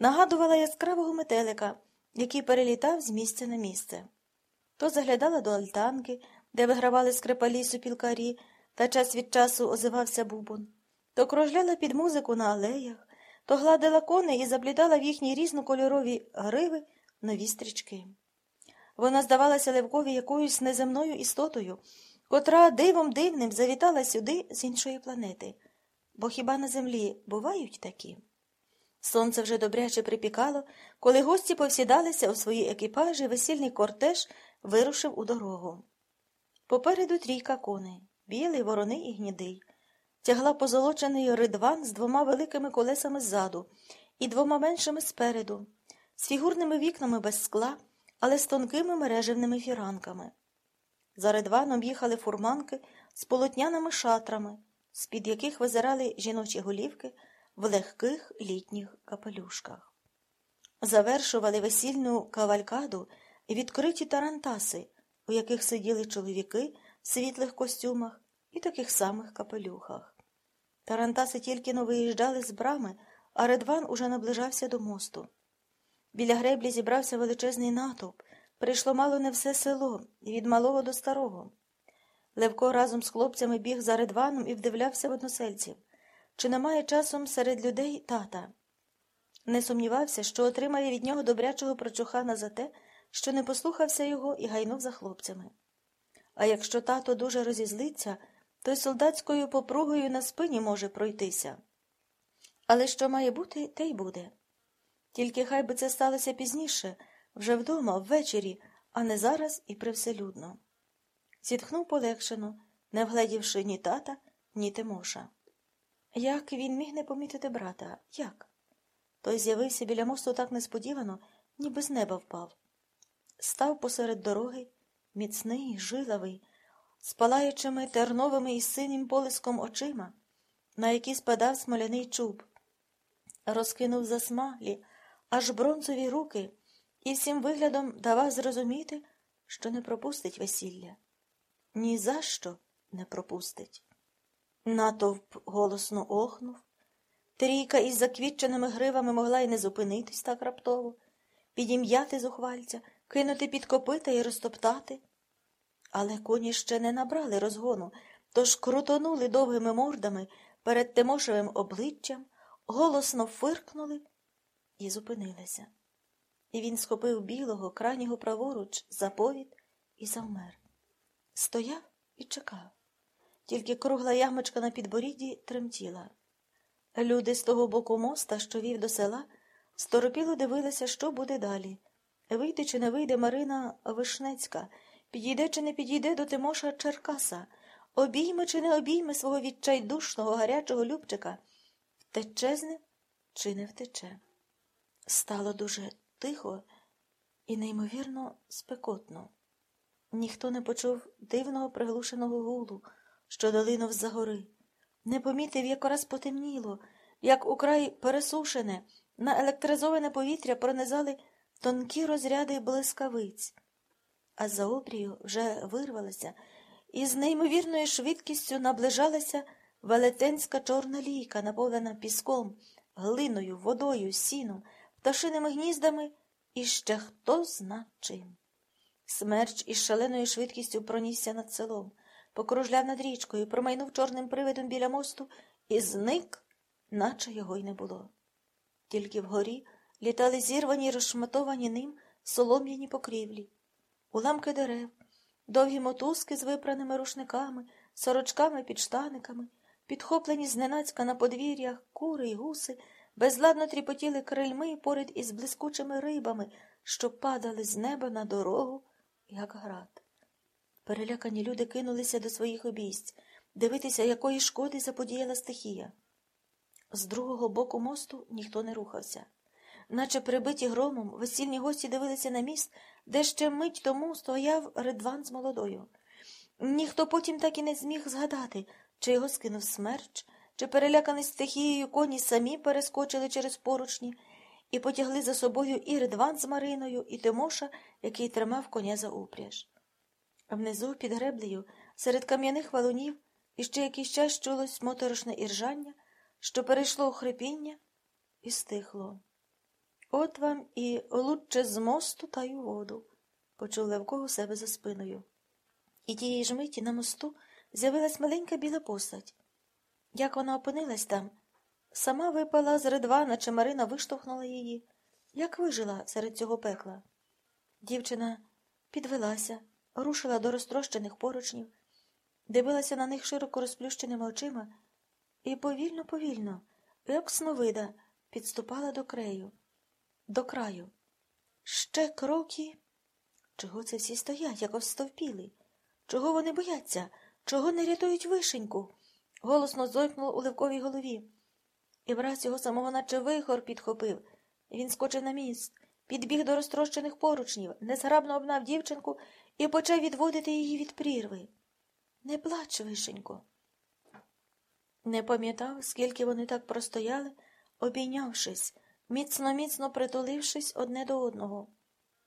нагадувала яскравого метелика, який перелітав з місця на місце. То заглядала до альтанки, де вигравали скрипалі супілкарі, та час від часу озивався бубон, то кружляла під музику на алеях, то гладила коней і заплітала в їхні різнокольорові гриви нові стрічки. Вона здавалася Левкові якоюсь неземною істотою, котра дивом дивним завітала сюди з іншої планети. Бо хіба на землі бувають такі? Сонце вже добряче припікало, коли гості повсідалися у свої екіпажі, весільний кортеж вирушив у дорогу. Попереду трійка коней білий, вороний і гнідий. Тягла позолочений ридван з двома великими колесами ззаду і двома меншими спереду, з фігурними вікнами без скла, але з тонкими мережевними фіранками. За ридваном їхали фурманки з полотняними шатрами, з-під яких визирали жіночі голівки в легких літніх капелюшках. Завершували весільну кавалькаду відкриті тарантаси, у яких сиділи чоловіки в світлих костюмах і таких самих капелюхах. Тарантаси тільки но виїжджали з брами, а Редван уже наближався до мосту. Біля греблі зібрався величезний натовп. Прийшло мало не все село, від малого до старого. Левко разом з хлопцями біг за Редваном і вдивлявся в односельців. Чи немає часом серед людей тата? Не сумнівався, що отримає від нього добрячого прочухана за те, що не послухався його і гайнув за хлопцями. А якщо тато дуже розізлиться, то й солдатською попругою на спині може пройтися. Але що має бути, те й буде. Тільки хай би це сталося пізніше, вже вдома, ввечері, а не зараз і привселюдно. Зітхнув полегшено, не вгледівши ні тата, ні Тимоша. Як він міг не помітити брата? Як? Той з'явився біля мосту так несподівано, ніби з неба впав. Став посеред дороги, міцний, жилавий, з палаючими терновими і синім полиском очима, на які спадав смоляний чуб, розкинув засмаглі, аж бронзові руки, і всім виглядом давав зрозуміти, що не пропустить весілля. Ні за що не пропустить. Натовп голосно охнув. Трійка із заквітченими гривами могла й не зупинитись так раптово, підім'яти зухвальця, кинути під копита і розтоптати. Але коні ще не набрали розгону, тож крутонули довгими мордами перед Тимошевим обличчям, голосно фиркнули і зупинилися. І він схопив білого, крайнього праворуч, за повід і завмер. Стояв і чекав. Тільки кругла ямочка на підборідді тремтіла. Люди з того боку моста, що вів до села, сторопіло дивилися, що буде далі. Вийде чи не вийде Марина Вишнецька, підійде чи не підійде до Тимоша Черкаса, обійме чи не обійме свого відчайдушного гарячого любчика, втече з ним чи не втече. Стало дуже тихо і неймовірно спекотно. Ніхто не почув дивного приглушеного гулу, що долинув з-за гори, не помітив, як раз потемніло, як украй пересушене, на електризоване повітря пронизали тонкі розряди блискавиць, а за обрію вже вирвалася і з неймовірною швидкістю наближалася велетенська чорна лійка, наповнена піском, глиною, водою, сіном, пташиними гніздами і ще хто зна чим. Смерч із шаленою швидкістю пронісся над селом, покружляв над річкою, промайнув чорним привидом біля мосту і зник, наче його й не було. Тільки вгорі літали зірвані й розшматовані ним солом'яні покрівлі, уламки дерев, довгі мотузки з випраними рушниками, сорочками підштаниками, підхоплені зненацька на подвір'ях кури й гуси, безладно тріпотіли крильми поряд із блискучими рибами, що падали з неба на дорогу, як град. Перелякані люди кинулися до своїх обійсть, дивитися, якої шкоди заподіяла стихія. З другого боку мосту ніхто не рухався. Наче прибиті громом, весільні гості дивилися на міст, де ще мить тому стояв Редван з молодою. Ніхто потім так і не зміг згадати, чи його скинув смерч, чи переляканий стихією коні самі перескочили через поручні і потягли за собою і Редван з Мариною, і Тимоша, який тримав коня за упряж. Внизу, під греблею, серед кам'яних валунів, іще якийсь час чулось моторошне іржання, що перейшло у хрипіння і стихло. От вам і лучше з мосту та й у воду, почув Левко у себе за спиною. І тієї ж миті на мосту з'явилась маленька біла постать. Як вона опинилась там, сама випала з ридвана, чи Марина виштовхнула її. Як вижила серед цього пекла? Дівчина підвелася, рушила до розтрощених поручнів, дивилася на них широко розплющеними очима і повільно, повільно, як сновида, підступала до краю, до краю. Ще кроки. Чого це всі стоять, як овстовпіли? Чого вони бояться? Чого не рятують вишеньку? Голосно зойкнуло у Левковій голові. І враз його самого наче вихор підхопив. Він скочив на міст, підбіг до розтрощених поручнів, незграбно обнав дівчинку і почав відводити її від прірви. Не плач, вишенько. Не пам'ятав, скільки вони так простояли, обійнявшись, міцно-міцно притулившись одне до одного.